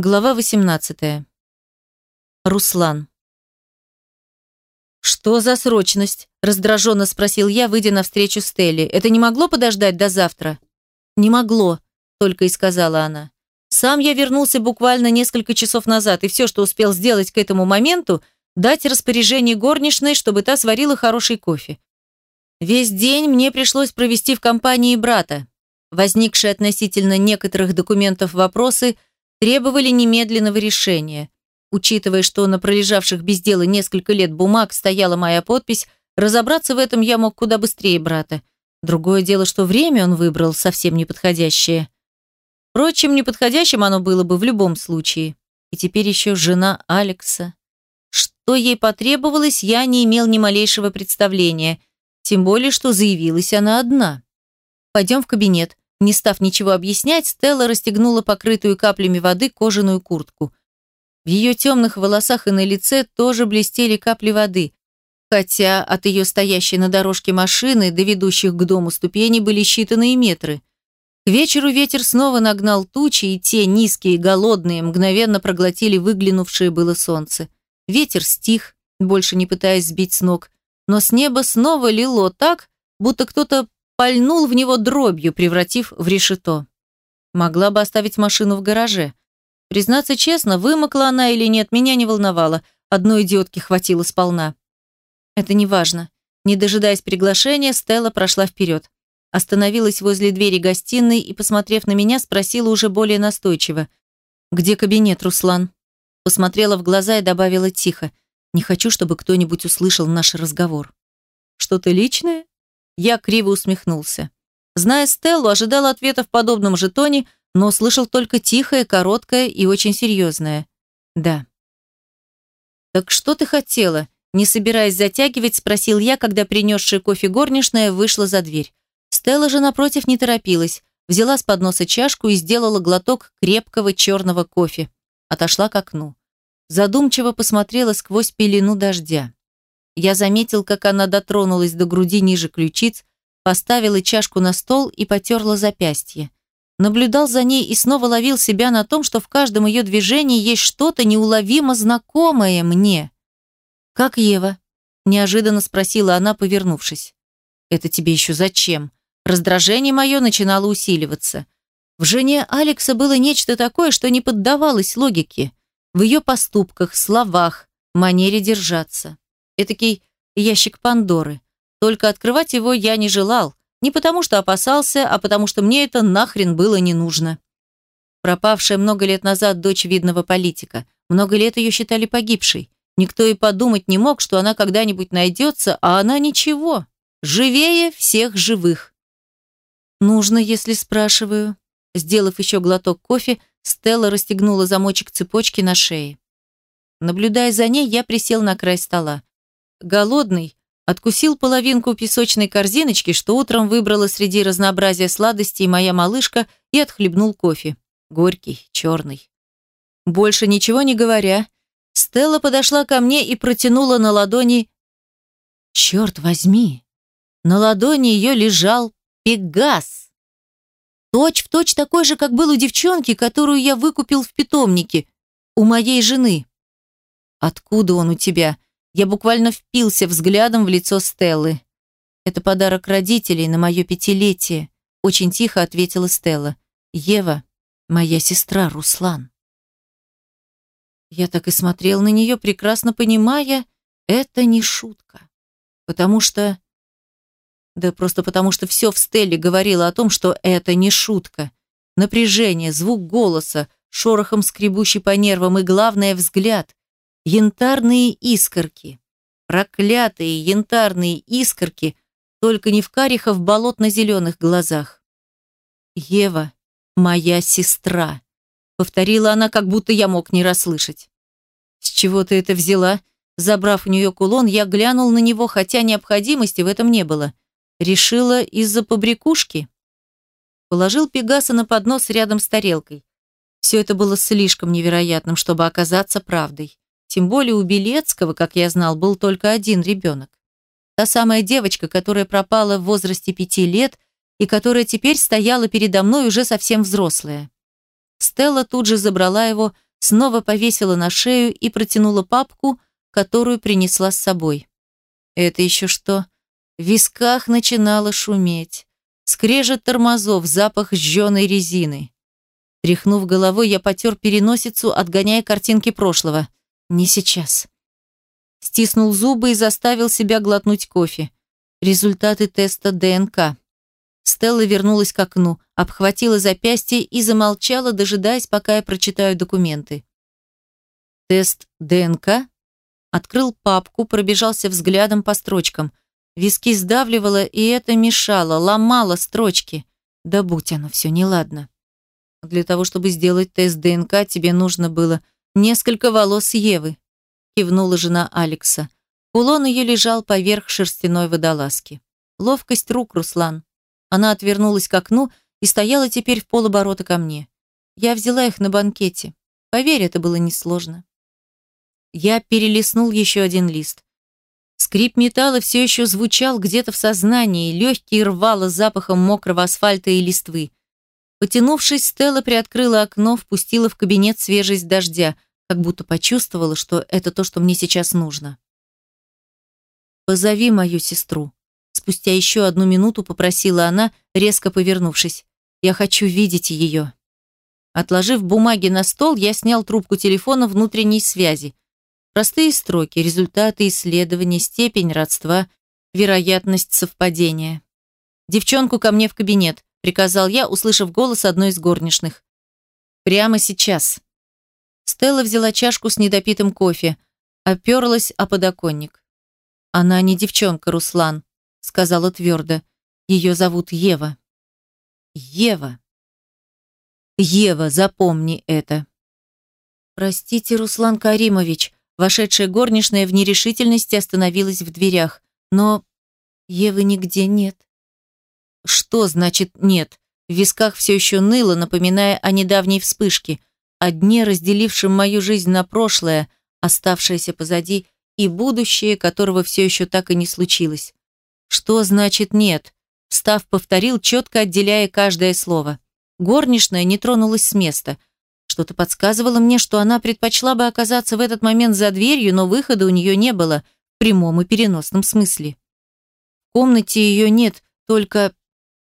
Глава 18. Руслан. «Что за срочность?» – раздраженно спросил я, выйдя навстречу Стелле. «Это не могло подождать до завтра?» «Не могло», – только и сказала она. «Сам я вернулся буквально несколько часов назад, и все, что успел сделать к этому моменту, дать распоряжение горничной, чтобы та сварила хороший кофе. Весь день мне пришлось провести в компании брата. Возникшие относительно некоторых документов вопросы – требовали немедленного решения. Учитывая, что на пролежавших без дела несколько лет бумаг стояла моя подпись, разобраться в этом я мог куда быстрее брата. Другое дело, что время он выбрал совсем неподходящее. Впрочем, неподходящим оно было бы в любом случае. И теперь еще жена Алекса. Что ей потребовалось, я не имел ни малейшего представления. Тем более, что заявилась она одна. «Пойдем в кабинет», не став ничего объяснять, Стелла расстегнула покрытую каплями воды кожаную куртку. В ее темных волосах и на лице тоже блестели капли воды, хотя от ее стоящей на дорожке машины до ведущих к дому ступеней были считанные метры. К вечеру ветер снова нагнал тучи, и те, низкие и голодные, мгновенно проглотили выглянувшее было солнце. Ветер стих, больше не пытаясь сбить с ног, но с неба снова лило так, будто кто-то пальнул в него дробью, превратив в решето. Могла бы оставить машину в гараже. Признаться честно, вымокла она или нет, меня не волновало. Одной идиотки хватило сполна. Это не важно. Не дожидаясь приглашения, Стелла прошла вперед. Остановилась возле двери гостиной и, посмотрев на меня, спросила уже более настойчиво. «Где кабинет, Руслан?» Посмотрела в глаза и добавила тихо. «Не хочу, чтобы кто-нибудь услышал наш разговор». «Что-то личное?» Я криво усмехнулся. Зная Стеллу, ожидал ответа в подобном же тоне, но услышал только тихое, короткое и очень серьезное. «Да». «Так что ты хотела?» Не собираясь затягивать, спросил я, когда принесшая кофе горничная вышла за дверь. Стелла же, напротив, не торопилась. Взяла с подноса чашку и сделала глоток крепкого черного кофе. Отошла к окну. Задумчиво посмотрела сквозь пелену дождя. Я заметил, как она дотронулась до груди ниже ключиц, поставила чашку на стол и потерла запястье. Наблюдал за ней и снова ловил себя на том, что в каждом ее движении есть что-то неуловимо знакомое мне. «Как Ева?» – неожиданно спросила она, повернувшись. «Это тебе еще зачем?» Раздражение мое начинало усиливаться. В жене Алекса было нечто такое, что не поддавалось логике. В ее поступках, словах, манере держаться. Этакий ящик Пандоры. Только открывать его я не желал. Не потому что опасался, а потому что мне это нахрен было не нужно. Пропавшая много лет назад дочь видного политика. Много лет ее считали погибшей. Никто и подумать не мог, что она когда-нибудь найдется, а она ничего. Живее всех живых. Нужно, если спрашиваю. Сделав еще глоток кофе, Стелла расстегнула замочек цепочки на шее. Наблюдая за ней, я присел на край стола. Голодный, откусил половинку песочной корзиночки, что утром выбрала среди разнообразия сладостей моя малышка, и отхлебнул кофе. Горький, черный. Больше ничего не говоря, Стелла подошла ко мне и протянула на ладони... Черт возьми! На ладони ее лежал пегас. Точь в точь такой же, как был у девчонки, которую я выкупил в питомнике, у моей жены. «Откуда он у тебя?» Я буквально впился взглядом в лицо Стеллы. «Это подарок родителей на мое пятилетие», – очень тихо ответила Стелла. «Ева, моя сестра Руслан». Я так и смотрел на нее, прекрасно понимая, это не шутка. Потому что... Да просто потому что все в Стелле говорило о том, что это не шутка. Напряжение, звук голоса, шорохом скребущий по нервам и, главное, взгляд. Янтарные искорки. Проклятые янтарные искорки, только не в карих, а в болотно-зеленых глазах. «Ева, моя сестра», — повторила она, как будто я мог не расслышать. «С чего ты это взяла?» Забрав у нее кулон, я глянул на него, хотя необходимости в этом не было. Решила из-за побрякушки. Положил Пегаса на поднос рядом с тарелкой. Все это было слишком невероятным, чтобы оказаться правдой. Тем более у Белецкого, как я знал, был только один ребенок. Та самая девочка, которая пропала в возрасте пяти лет и которая теперь стояла передо мной уже совсем взрослая. Стелла тут же забрала его, снова повесила на шею и протянула папку, которую принесла с собой. Это еще что? В висках начинало шуметь. Скрежет тормозов, запах сжженной резины. Тряхнув головой, я потер переносицу, отгоняя картинки прошлого. Не сейчас. Стиснул зубы и заставил себя глотнуть кофе. Результаты теста ДНК. Стелла вернулась к окну, обхватила запястье и замолчала, дожидаясь, пока я прочитаю документы. Тест ДНК? Открыл папку, пробежался взглядом по строчкам. Виски сдавливало, и это мешало, ломало строчки. Да будь оно все неладно. Для того, чтобы сделать тест ДНК, тебе нужно было несколько волос Евы, кивнула жена Алекса. Кулон ее лежал поверх шерстяной водолазки. Ловкость рук, Руслан. Она отвернулась к окну и стояла теперь в полоборота ко мне. Я взяла их на банкете. Поверь, это было несложно. Я перелистнул еще один лист. Скрип металла все еще звучал где-то в сознании, легкий рвало запахом мокрого асфальта и листвы. Потянувшись, Стелла приоткрыла окно, впустила в кабинет свежесть дождя, как будто почувствовала, что это то, что мне сейчас нужно. «Позови мою сестру», Спустя еще одну минуту попросила она, резко повернувшись. «Я хочу видеть ее». Отложив бумаги на стол, я снял трубку телефона внутренней связи. Простые строки, результаты исследования, степень родства, вероятность совпадения. «Девчонку ко мне в кабинет», — приказал я, услышав голос одной из горничных. «Прямо сейчас». Стелла взяла чашку с недопитым кофе, оперлась о подоконник. «Она не девчонка, Руслан сказала твердо. Ее зовут Ева. Ева. Ева, запомни это. Простите, Руслан Каримович, вошедшая горничная в нерешительности остановилась в дверях, но Евы нигде нет. Что значит нет? В висках все еще ныло, напоминая о недавней вспышке, о дне, разделившем мою жизнь на прошлое, оставшееся позади, и будущее, которого все еще так и не случилось. Что значит нет? Став повторил, четко отделяя каждое слово. Горничная не тронулась с места. Что-то подсказывало мне, что она предпочла бы оказаться в этот момент за дверью, но выхода у нее не было, в прямом и переносном смысле. В комнате ее нет, только...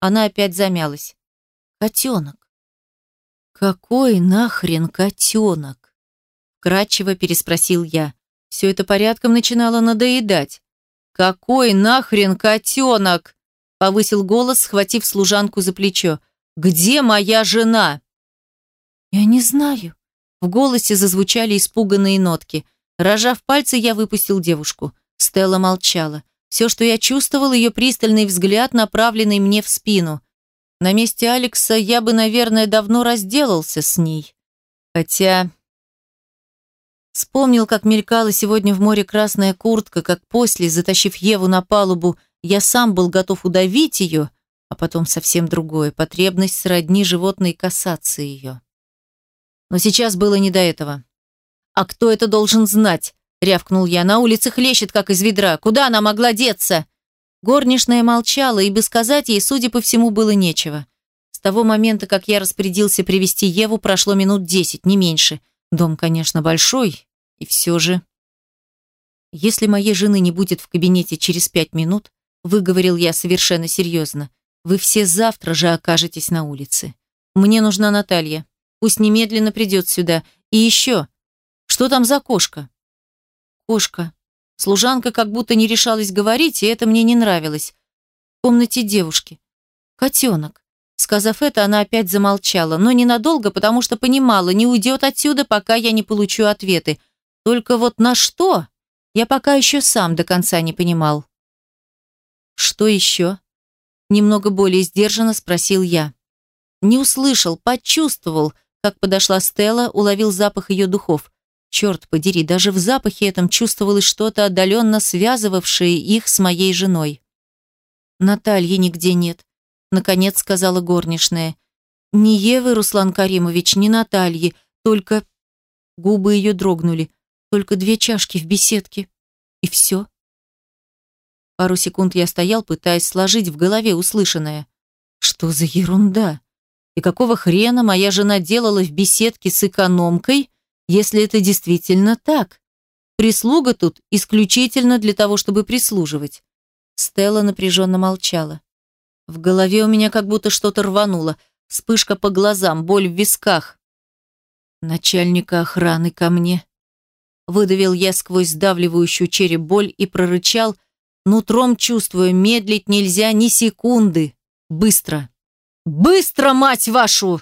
Она опять замялась. Котенок. Какой нахрен котенок? Кратчево переспросил я. Все это порядком начинало надоедать. «Какой нахрен котенок?» – повысил голос, схватив служанку за плечо. «Где моя жена?» «Я не знаю». В голосе зазвучали испуганные нотки. Рожав пальцы, я выпустил девушку. Стелла молчала. Все, что я чувствовал, ее пристальный взгляд, направленный мне в спину. На месте Алекса я бы, наверное, давно разделался с ней. Хотя Вспомнил, как мелькала сегодня в море красная куртка, как после, затащив Еву на палубу, я сам был готов удавить ее, а потом совсем другое, потребность сродни животной касаться ее. Но сейчас было не до этого. «А кто это должен знать?» — рявкнул я. «На улице хлещет, как из ведра. Куда она могла деться?» Горничная молчала, и бы сказать ей, судя по всему, было нечего. С того момента, как я распорядился привести Еву, прошло минут десять, не меньше — Дом, конечно, большой, и все же... Если моей жены не будет в кабинете через пять минут, выговорил я совершенно серьезно, вы все завтра же окажетесь на улице. Мне нужна Наталья. Пусть немедленно придет сюда. И еще, что там за кошка? Кошка. Служанка как будто не решалась говорить, и это мне не нравилось. В комнате девушки. Котенок. Сказав это, она опять замолчала, но ненадолго, потому что понимала, не уйдет отсюда, пока я не получу ответы. Только вот на что? Я пока еще сам до конца не понимал. «Что еще?» Немного более сдержанно спросил я. Не услышал, почувствовал, как подошла Стелла, уловил запах ее духов. Черт подери, даже в запахе этом чувствовалось что-то отдаленно связывавшее их с моей женой. Натальи нигде нет наконец сказала горничная. Ни Евы, Руслан Каримович, ни Натальи, только... Губы ее дрогнули. Только две чашки в беседке. И все. Пару секунд я стоял, пытаясь сложить в голове услышанное. Что за ерунда? И какого хрена моя жена делала в беседке с экономкой, если это действительно так? Прислуга тут исключительно для того, чтобы прислуживать. Стелла напряженно молчала. В голове у меня как будто что-то рвануло. Вспышка по глазам, боль в висках. Начальника охраны ко мне. Выдавил я сквозь сдавливающую череп боль и прорычал, нутром чувствуя, медлить нельзя ни секунды. Быстро. Быстро, мать вашу!